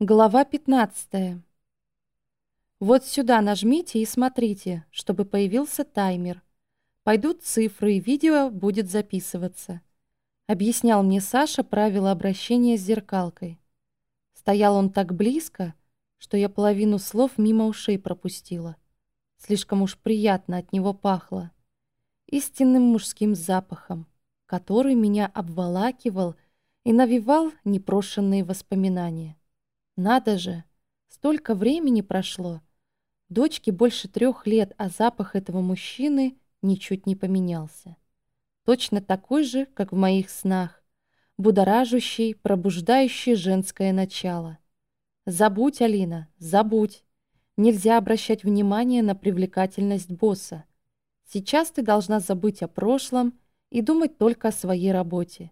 Глава 15. Вот сюда нажмите и смотрите, чтобы появился таймер. Пойдут цифры, и видео будет записываться. Объяснял мне Саша правила обращения с зеркалкой. Стоял он так близко, что я половину слов мимо ушей пропустила. Слишком уж приятно от него пахло. Истинным мужским запахом, который меня обволакивал и навевал непрошенные воспоминания. Надо же, столько времени прошло. Дочке больше трех лет, а запах этого мужчины ничуть не поменялся. Точно такой же, как в моих снах, будоражащий, пробуждающий женское начало. Забудь, Алина, забудь. Нельзя обращать внимание на привлекательность босса. Сейчас ты должна забыть о прошлом и думать только о своей работе.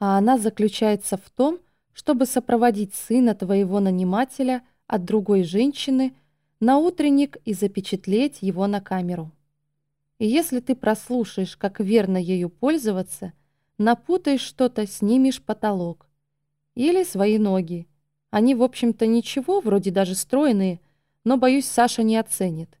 А она заключается в том, чтобы сопроводить сына твоего нанимателя от другой женщины на утренник и запечатлеть его на камеру. И если ты прослушаешь, как верно ею пользоваться, напутаешь что-то, снимешь потолок. Или свои ноги. Они, в общем-то, ничего, вроде даже стройные, но, боюсь, Саша не оценит.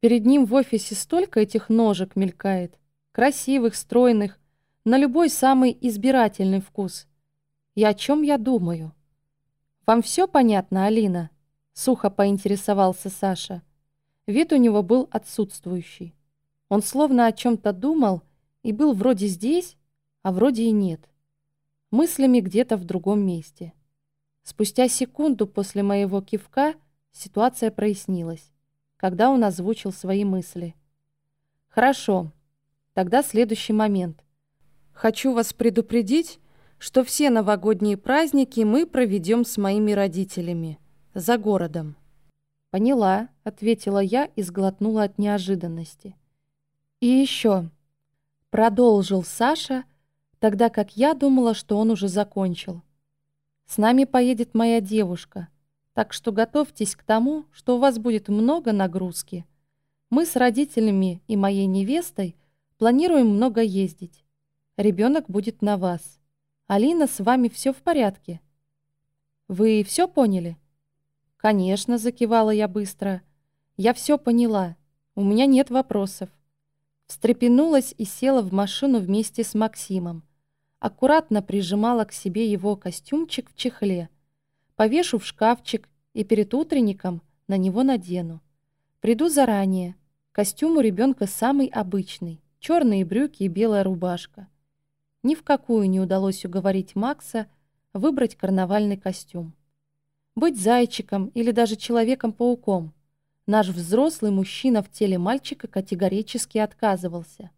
Перед ним в офисе столько этих ножек мелькает, красивых, стройных, на любой самый избирательный вкус и о чем я думаю. «Вам все понятно, Алина?» — сухо поинтересовался Саша. Вид у него был отсутствующий. Он словно о чем-то думал и был вроде здесь, а вроде и нет. Мыслями где-то в другом месте. Спустя секунду после моего кивка ситуация прояснилась, когда он озвучил свои мысли. «Хорошо, тогда следующий момент. Хочу вас предупредить, что все новогодние праздники мы проведем с моими родителями, за городом. «Поняла», — ответила я и сглотнула от неожиданности. «И еще», — продолжил Саша, тогда как я думала, что он уже закончил. «С нами поедет моя девушка, так что готовьтесь к тому, что у вас будет много нагрузки. Мы с родителями и моей невестой планируем много ездить. Ребенок будет на вас». Алина, с вами все в порядке. Вы все поняли? Конечно, закивала я быстро. Я все поняла. У меня нет вопросов. Встрепенулась и села в машину вместе с Максимом. Аккуратно прижимала к себе его костюмчик в чехле. Повешу в шкафчик и перед утренником на него надену. Приду заранее. Костюм у ребенка самый обычный. Черные брюки и белая рубашка. Ни в какую не удалось уговорить Макса выбрать карнавальный костюм. Быть зайчиком или даже человеком-пауком наш взрослый мужчина в теле мальчика категорически отказывался.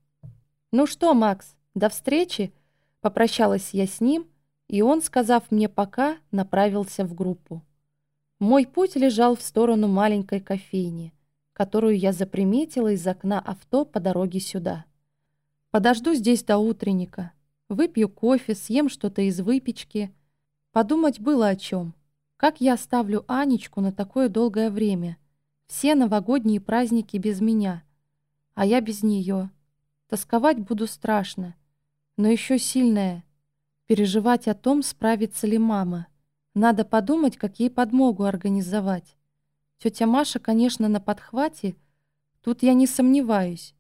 «Ну что, Макс, до встречи?» Попрощалась я с ним, и он, сказав мне «пока», направился в группу. Мой путь лежал в сторону маленькой кофейни, которую я заприметила из окна авто по дороге сюда. Подожду здесь до утренника. Выпью кофе, съем что-то из выпечки. Подумать было о чем. Как я оставлю Анечку на такое долгое время? Все новогодние праздники без меня. А я без нее. Тосковать буду страшно. Но еще сильное. Переживать о том, справится ли мама. Надо подумать, как ей подмогу организовать. Тетя Маша, конечно, на подхвате. Тут я не сомневаюсь.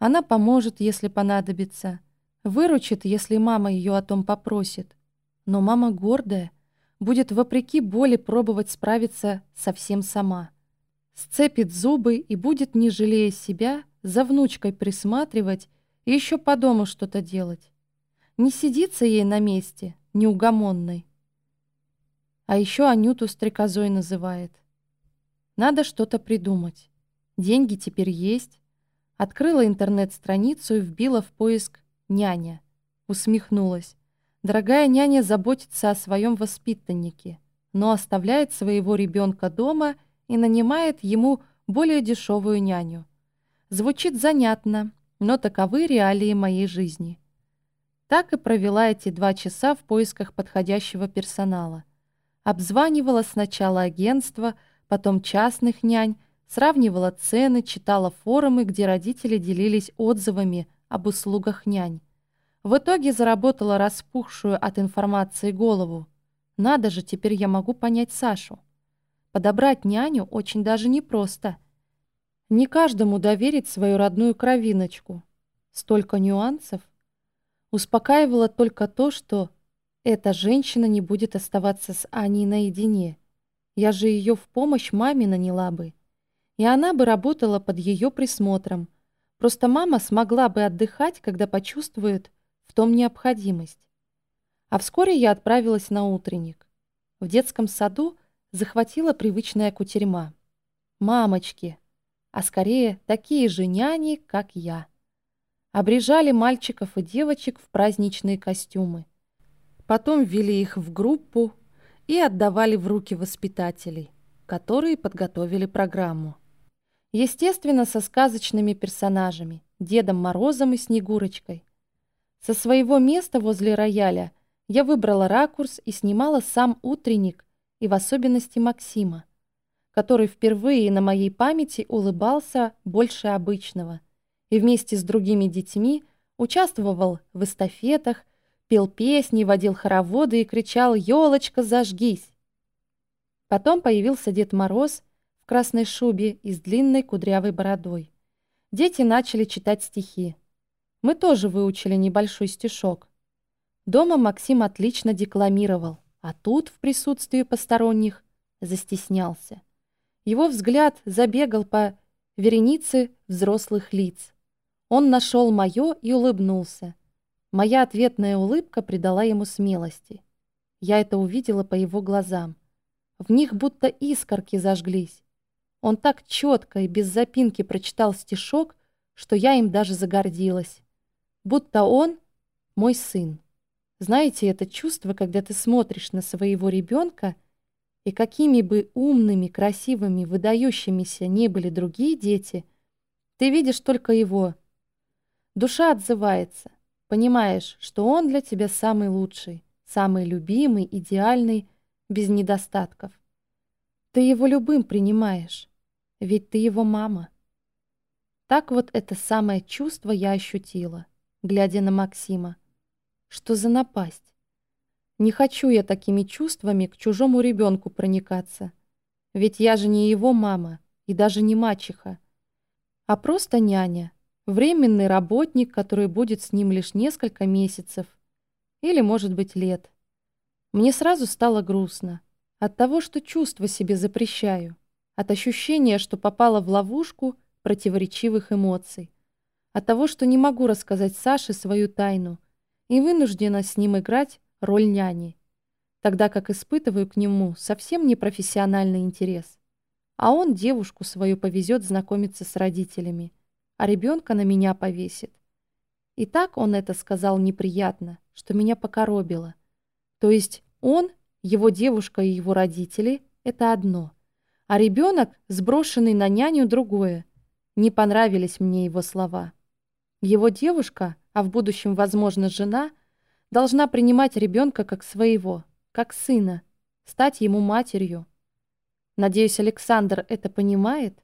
Она поможет, если понадобится. Выручит, если мама ее о том попросит. Но мама гордая, будет вопреки боли пробовать справиться совсем сама. Сцепит зубы и будет, не жалея себя, за внучкой присматривать и еще по дому что-то делать. Не сидится ей на месте, неугомонной. А еще Анюту стрекозой называет. Надо что-то придумать. Деньги теперь есть. Открыла интернет-страницу и вбила в поиск Няня. Усмехнулась. Дорогая няня заботится о своем воспитаннике, но оставляет своего ребенка дома и нанимает ему более дешевую няню. Звучит занятно, но таковы реалии моей жизни. Так и провела эти два часа в поисках подходящего персонала. Обзванивала сначала агентство, потом частных нянь, сравнивала цены, читала форумы, где родители делились отзывами об услугах нянь. В итоге заработала распухшую от информации голову. Надо же, теперь я могу понять Сашу. Подобрать няню очень даже непросто. Не каждому доверить свою родную кровиночку. Столько нюансов. Успокаивало только то, что эта женщина не будет оставаться с Аней наедине. Я же ее в помощь маме наняла бы. И она бы работала под ее присмотром. Просто мама смогла бы отдыхать, когда почувствует в том необходимость. А вскоре я отправилась на утренник. В детском саду захватила привычная кутерьма. Мамочки, а скорее такие же няни, как я. Обрежали мальчиков и девочек в праздничные костюмы. Потом ввели их в группу и отдавали в руки воспитателей, которые подготовили программу. Естественно, со сказочными персонажами, Дедом Морозом и Снегурочкой. Со своего места возле рояля я выбрала ракурс и снимала сам утренник и в особенности Максима, который впервые на моей памяти улыбался больше обычного и вместе с другими детьми участвовал в эстафетах, пел песни, водил хороводы и кричал «Елочка, зажгись!». Потом появился Дед Мороз красной шубе и с длинной кудрявой бородой. Дети начали читать стихи. Мы тоже выучили небольшой стишок. Дома Максим отлично декламировал, а тут, в присутствии посторонних, застеснялся. Его взгляд забегал по веренице взрослых лиц. Он нашел мое и улыбнулся. Моя ответная улыбка придала ему смелости. Я это увидела по его глазам. В них будто искорки зажглись. Он так четко и без запинки прочитал стишок, что я им даже загордилась. Будто он мой сын. Знаете, это чувство, когда ты смотришь на своего ребенка, и какими бы умными, красивыми, выдающимися не были другие дети, ты видишь только его. Душа отзывается. Понимаешь, что он для тебя самый лучший, самый любимый, идеальный, без недостатков. Ты его любым принимаешь, ведь ты его мама. Так вот это самое чувство я ощутила, глядя на Максима. Что за напасть? Не хочу я такими чувствами к чужому ребенку проникаться. Ведь я же не его мама и даже не мачеха, а просто няня, временный работник, который будет с ним лишь несколько месяцев или, может быть, лет. Мне сразу стало грустно от того, что чувства себе запрещаю, от ощущения, что попала в ловушку противоречивых эмоций, от того, что не могу рассказать Саше свою тайну — и вынуждена с ним играть роль няни, тогда как испытываю к нему совсем непрофессиональный интерес. А он девушку свою повезет знакомиться с родителями, а ребенка на меня повесит. И так он это сказал неприятно, что меня покоробило. То есть он, его девушка и его родители — это одно, а ребенок, сброшенный на няню, другое. Не понравились мне его слова. Его девушка — а в будущем, возможно, жена, должна принимать ребенка как своего, как сына, стать ему матерью. Надеюсь, Александр это понимает?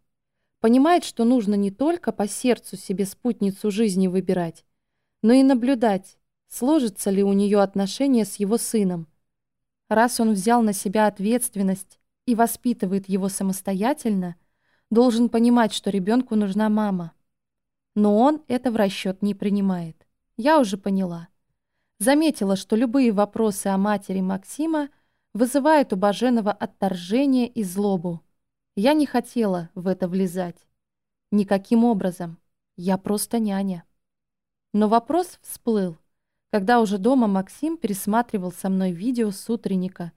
Понимает, что нужно не только по сердцу себе спутницу жизни выбирать, но и наблюдать, сложится ли у нее отношения с его сыном. Раз он взял на себя ответственность и воспитывает его самостоятельно, должен понимать, что ребенку нужна мама. Но он это в расчет не принимает. Я уже поняла. Заметила, что любые вопросы о матери Максима вызывают у Баженова отторжение и злобу. Я не хотела в это влезать. Никаким образом. Я просто няня. Но вопрос всплыл, когда уже дома Максим пересматривал со мной видео с утренника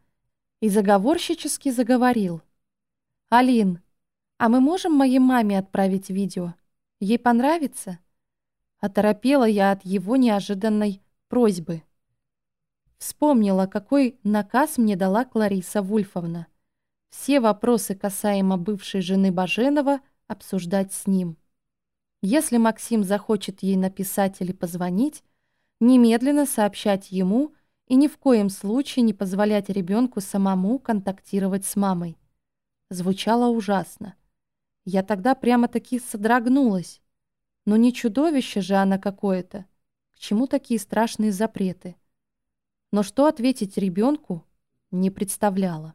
и заговорщически заговорил. «Алин, а мы можем моей маме отправить видео? Ей понравится?» Оторопела я от его неожиданной просьбы. Вспомнила, какой наказ мне дала Клариса Вульфовна. Все вопросы касаемо бывшей жены Баженова обсуждать с ним. Если Максим захочет ей написать или позвонить, немедленно сообщать ему и ни в коем случае не позволять ребенку самому контактировать с мамой. Звучало ужасно. Я тогда прямо-таки содрогнулась. Но не чудовище же она какое-то. К чему такие страшные запреты? Но что ответить ребенку, не представляла.